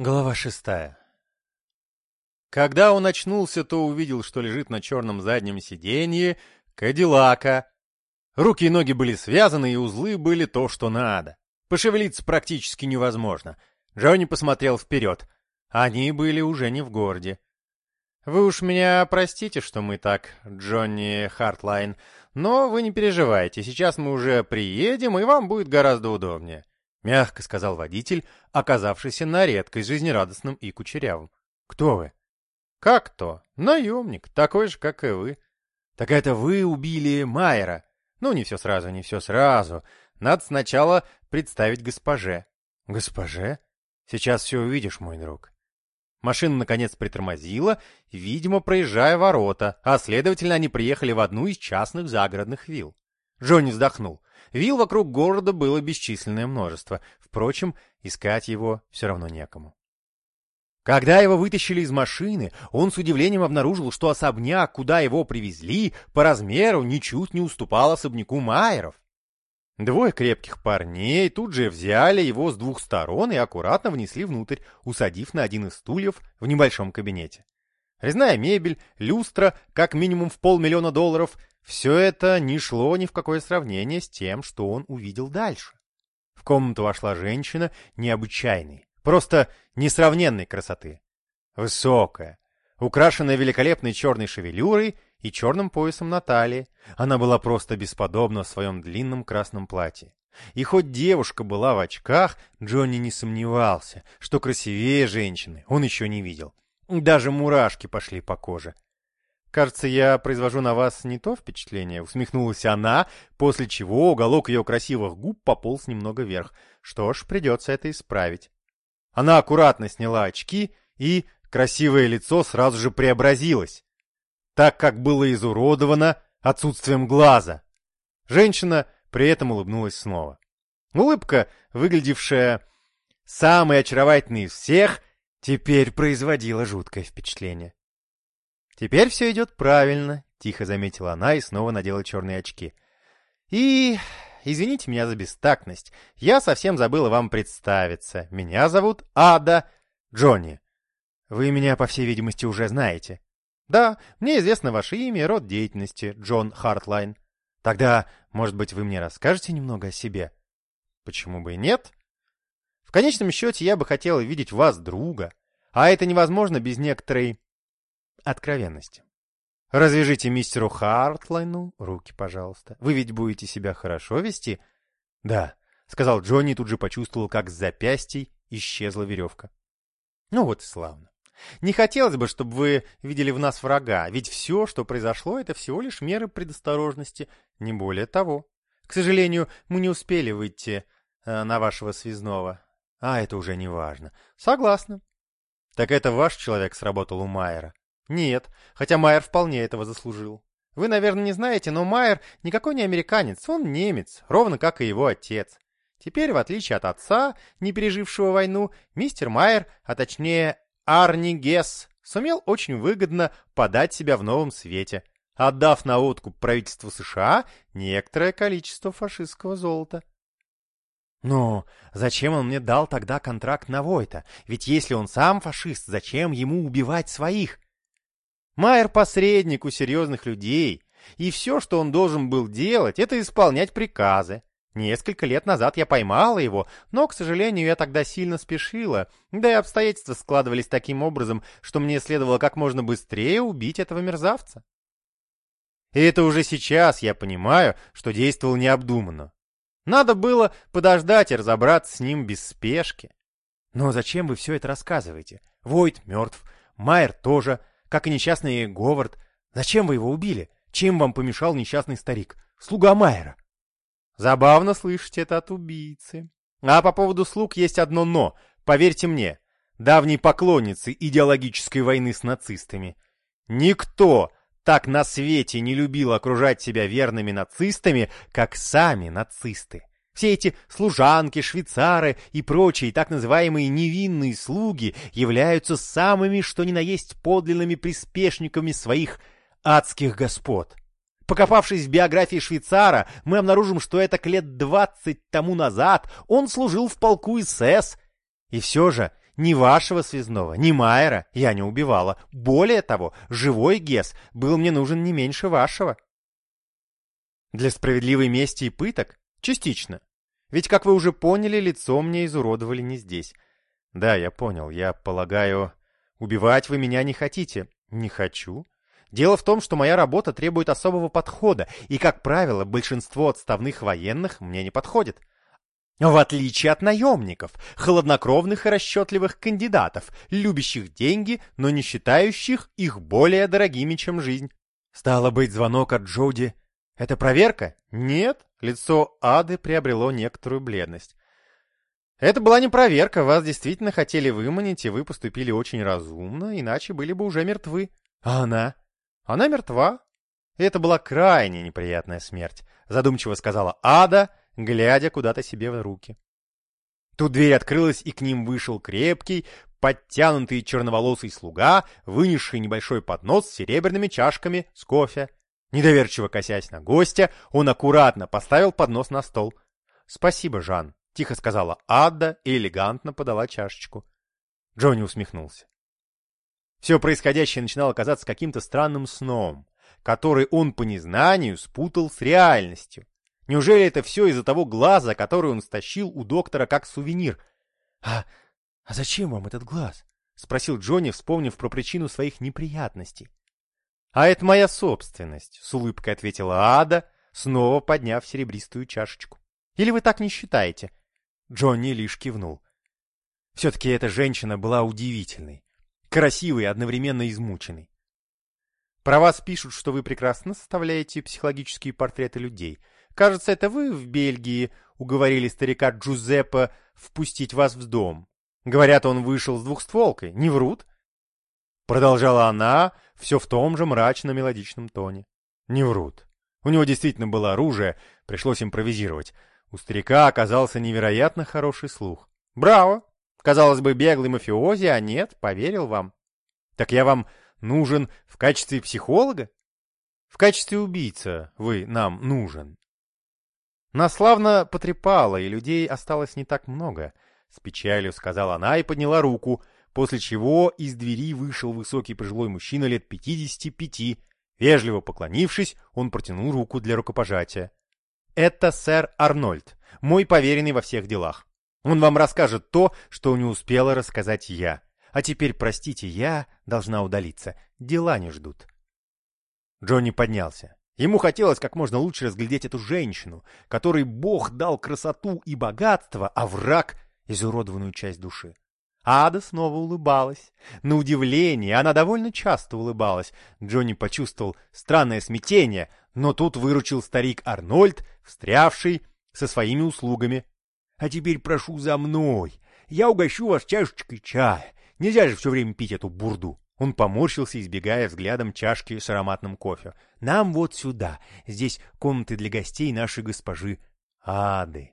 Глава шестая Когда он очнулся, то увидел, что лежит на черном заднем сиденье Кадиллака. Руки и ноги были связаны, и узлы были то, что надо. Пошевелиться практически невозможно. Джонни посмотрел вперед. Они были уже не в городе. «Вы уж меня простите, что мы так, Джонни Хартлайн, но вы не переживайте, сейчас мы уже приедем, и вам будет гораздо удобнее. — мягко сказал водитель, оказавшийся на редкость жизнерадостным и кучерявым. «Кто вы?» «Как кто? Наемник, такой же, как и вы». «Так это вы убили Майера?» «Ну, не все сразу, не все сразу. Надо сначала представить госпоже». «Госпоже? Сейчас все увидишь, мой друг». Машина, наконец, притормозила, видимо, проезжая ворота, а, следовательно, они приехали в одну из частных загородных вилл. Джонни вздохнул. Вил вокруг города было бесчисленное множество. Впрочем, искать его все равно некому. Когда его вытащили из машины, он с удивлением обнаружил, что особняк, куда его привезли, по размеру ничуть не уступал особняку Майеров. Двое крепких парней тут же взяли его с двух сторон и аккуратно внесли внутрь, усадив на один из стульев в небольшом кабинете. Резная мебель, люстра, как минимум в полмиллиона долларов, все это не шло ни в какое сравнение с тем, что он увидел дальше. В комнату вошла женщина необычайной, просто несравненной красоты. Высокая, украшенная великолепной черной шевелюрой и черным поясом на талии, она была просто бесподобна в своем длинном красном платье. И хоть девушка была в очках, Джонни не сомневался, что красивее женщины он еще не видел. Даже мурашки пошли по коже. «Кажется, я произвожу на вас не то впечатление», — усмехнулась она, после чего уголок ее красивых губ пополз немного вверх. Что ж, придется это исправить. Она аккуратно сняла очки, и красивое лицо сразу же преобразилось, так как было изуродовано отсутствием глаза. Женщина при этом улыбнулась снова. Улыбка, выглядевшая самой очаровательной из всех, теперь производила жуткое впечатление. «Теперь все идет правильно», — тихо заметила она и снова надела черные очки. «И... извините меня за бестактность. Я совсем забыла вам представиться. Меня зовут Ада Джонни. Вы меня, по всей видимости, уже знаете. Да, мне известно ваше имя и род деятельности, Джон Хартлайн. Тогда, может быть, вы мне расскажете немного о себе? Почему бы и нет? В конечном счете, я бы хотела видеть вас друга, а это невозможно без некоторой откровенности. Развяжите мистеру Хартлайну руки, пожалуйста. Вы ведь будете себя хорошо вести? Да, сказал Джонни тут же почувствовал, как с запястьей исчезла веревка. Ну вот и славно. Не хотелось бы, чтобы вы видели в нас врага, ведь все, что произошло, это всего лишь меры предосторожности, не более того. К сожалению, мы не успели выйти э, на вашего связного. А это уже не важно. Согласна. Так это ваш человек сработал у Майера? Нет, хотя Майер вполне этого заслужил. Вы, наверное, не знаете, но Майер никакой не американец, он немец, ровно как и его отец. Теперь, в отличие от отца, не пережившего войну, мистер Майер, а точнее Арни Гесс, сумел очень выгодно подать себя в новом свете, отдав на откуп правительству США некоторое количество фашистского золота. Но зачем он мне дал тогда контракт на Войта? Ведь если он сам фашист, зачем ему убивать своих? Майер посредник у серьезных людей, и все, что он должен был делать, это исполнять приказы. Несколько лет назад я поймала его, но, к сожалению, я тогда сильно спешила, да и обстоятельства складывались таким образом, что мне следовало как можно быстрее убить этого мерзавца. И это уже сейчас я понимаю, что действовал необдуманно. Надо было подождать и разобраться с ним без спешки. Но зачем вы все это рассказываете? Войт мертв, Майер тоже, как и несчастный Говард. Зачем вы его убили? Чем вам помешал несчастный старик? Слуга Майера. Забавно слышать это от убийцы. А по поводу слуг есть одно «но». Поверьте мне, давней поклонницы идеологической войны с нацистами. Никто так на свете не любил окружать себя верными нацистами, как сами нацисты. Все эти служанки, швейцары и прочие так называемые невинные слуги являются самыми, что ни на есть, подлинными приспешниками своих адских господ. Покопавшись в биографии швейцара, мы обнаружим, что это лет двадцать тому назад он служил в полку СС. И все же Ни вашего связного, ни Майера я не убивала. Более того, живой Гес был мне нужен не меньше вашего. Для справедливой мести и пыток? Частично. Ведь, как вы уже поняли, лицо мне изуродовали не здесь. Да, я понял. Я полагаю, убивать вы меня не хотите. Не хочу. Дело в том, что моя работа требует особого подхода, и, как правило, большинство отставных военных мне не подходит. В отличие от наемников, холоднокровных и расчетливых кандидатов, любящих деньги, но не считающих их более дорогими, чем жизнь. Стало быть, звонок от Джоди — это проверка? Нет, лицо Ады приобрело некоторую бледность. Это была не проверка, вас действительно хотели выманить, и вы поступили очень разумно, иначе были бы уже мертвы. А она? Она мертва. Это была крайне неприятная смерть, задумчиво сказала Ада, глядя куда-то себе в руки. Тут дверь открылась, и к ним вышел крепкий, подтянутый черноволосый слуга, вынесший небольшой поднос с серебряными чашками с кофе. Недоверчиво косясь на гостя, он аккуратно поставил поднос на стол. «Спасибо, Жан», — тихо сказала Адда и элегантно подала чашечку. Джонни усмехнулся. Все происходящее начинало казаться каким-то странным сном, который он по незнанию спутал с реальностью. Неужели это все из-за того глаза, который он стащил у доктора как сувенир? А, а зачем вам этот глаз? Спросил Джонни, вспомнив про причину своих неприятностей. А это моя собственность, с улыбкой ответила Ада, снова подняв серебристую чашечку. Или вы так не считаете? Джонни лишь кивнул. Все-таки эта женщина была удивительной, красивой и одновременно измученной. Про вас пишут, что вы прекрасно составляете психологические портреты людей — Кажется, это вы в Бельгии уговорили старика Джузеппе впустить вас в дом. Говорят, он вышел с двухстволкой. Не врут?» Продолжала она все в том же мрачно-мелодичном тоне. «Не врут. У него действительно было оружие, пришлось импровизировать. У старика оказался невероятно хороший слух. Браво! Казалось бы, беглый мафиози, а нет, поверил вам. Так я вам нужен в качестве психолога? В качестве убийца вы нам нужен. Нас славно потрепало, и людей осталось не так много. С печалью сказала она и подняла руку, после чего из двери вышел высокий пожилой мужчина лет пятидесяти пяти. Вежливо поклонившись, он протянул руку для рукопожатия. «Это сэр Арнольд, мой поверенный во всех делах. Он вам расскажет то, что не успела рассказать я. А теперь, простите, я должна удалиться. Дела не ждут». Джонни поднялся. Ему хотелось как можно лучше разглядеть эту женщину, которой Бог дал красоту и богатство, а враг — изуродованную часть души. Ада снова улыбалась. На удивление, она довольно часто улыбалась. Джонни почувствовал странное смятение, но тут выручил старик Арнольд, встрявший со своими услугами. — А теперь прошу за мной. Я угощу вас чашечкой чая. Нельзя же все время пить эту бурду. Он поморщился, избегая взглядом чашки с ароматным кофе. «Нам вот сюда. Здесь комнаты для гостей нашей госпожи Ады».